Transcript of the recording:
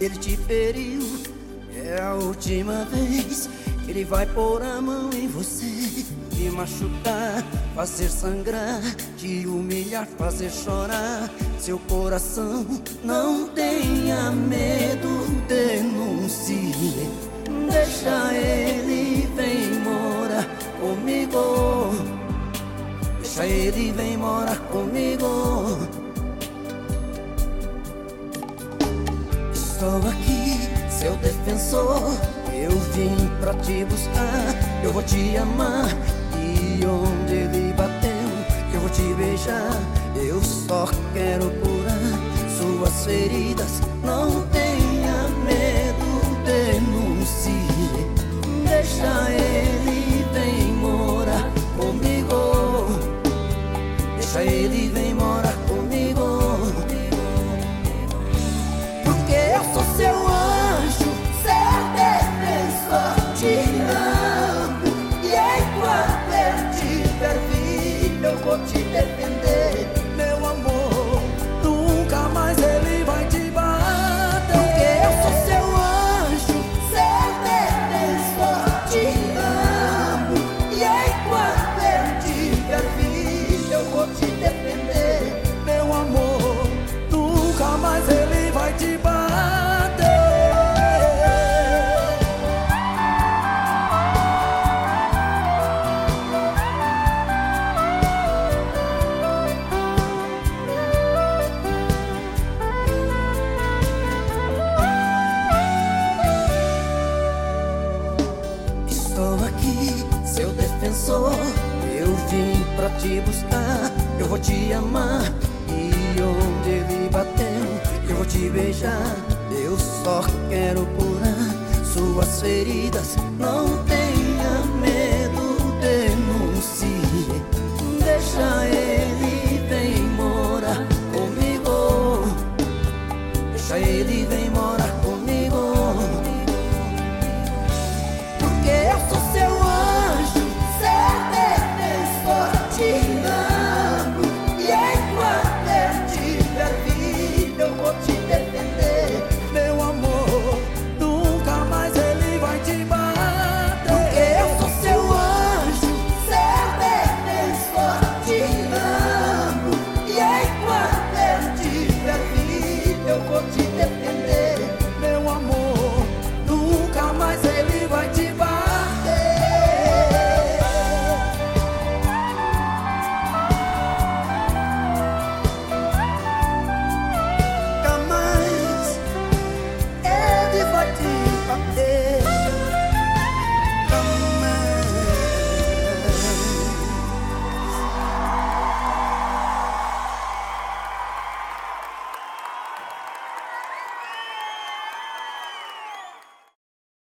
ele te feriu. É a última vez que ele vai pôr a mão em você. Te machucar, fazer sangrar, te humilhar, fazer chorar. Seu coração não tenha medo, denuncie. Deixa ele, vem morar comigo. Deixa ele, vem morar comigo. Estou aqui, seu defensor. Eu vim pra te buscar. Eu vou te amar. E onde ele bateu, eu vou te beijar. Eu só quero curar suas feridas. Não tenha medo, denuncie. Deixa ele, vem morar comigo. Deixa ele, vem morar vida, eu Estou aqui, seu defensor. Eu vim pra te buscar. Eu vou te amar. E onde ele bateu, eu vou te beijar. Eu só quero curar suas feridas. Não tenha medo, denuncie. Deixa eu. with the